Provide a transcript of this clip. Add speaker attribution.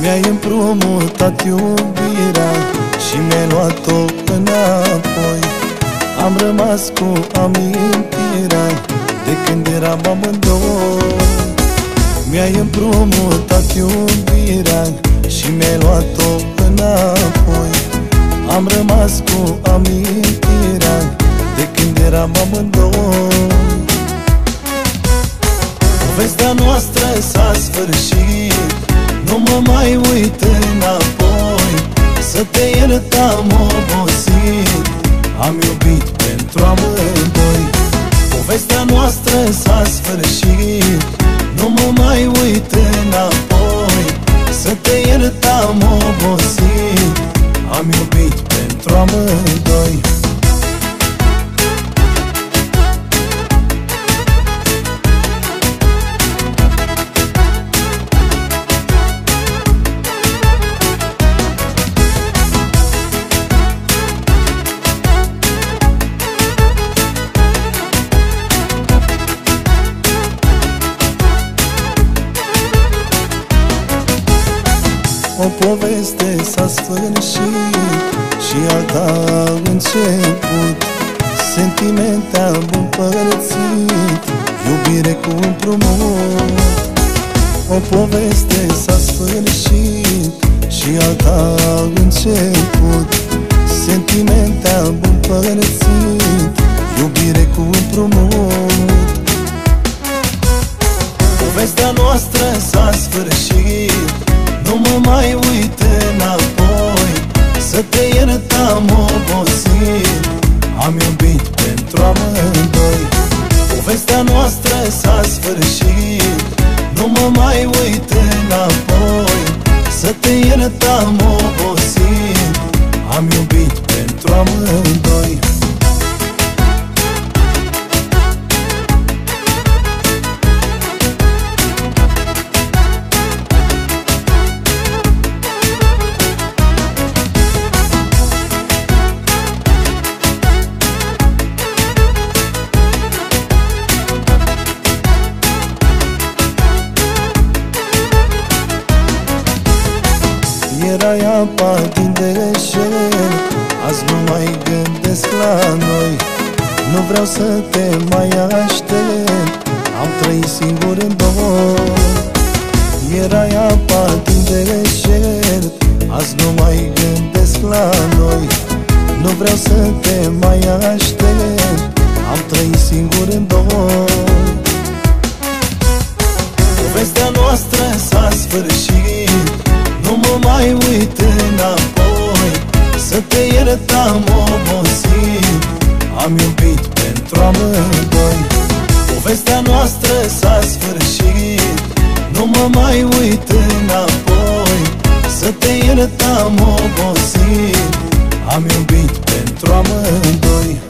Speaker 1: Mi-ai împrumutat iubirea Și mi-ai luat-o înapoi. Am rămas cu amintirea De când eram amândoi. Mi-ai împrumutat iubirea sfârșit Nu mă mai uit înapoi Să te iertam obosit. Am iubit pentru amândoi. Povestea noastră s-a sfârșit. Nu mă mai uit înapoi Să te iertam obosit. Am iubit pentru amândoi O poveste s-a sfârșit Și alta a început. Sentimente am împărțit Iubire cu împrumut. O poveste s-a sfârșit Și alta a început. Sentimente am împărțit Iubire cu împrumut. Povestea noastră s-a sfârșit nu mă mai uit înapoi Să te iertam obosit. Am iubit pentru amândoi Povestea noastră s-a sfârșit. Nu mă mai uit înapoi Să te iertam obosit. Am iubit pentru amândoi Erai apa din deșert Azi nu mai gândesc la noi. Nu vreau să te mai aștept. Am trăit singur în dor. Erai apa din deșert Azi nu mai gândesc la noi. Nu vreau să te mai aștept. Am trăit singur în dor. Povestea noastră s-a sfârșit. Nu mă mai uit înapoi Să te iertam obosit. Am iubit pentru amândoi Povestea noastră s-a sfârșit. Nu mă mai uit înapoi Să te iertam obosit. Am iubit pentru amândoi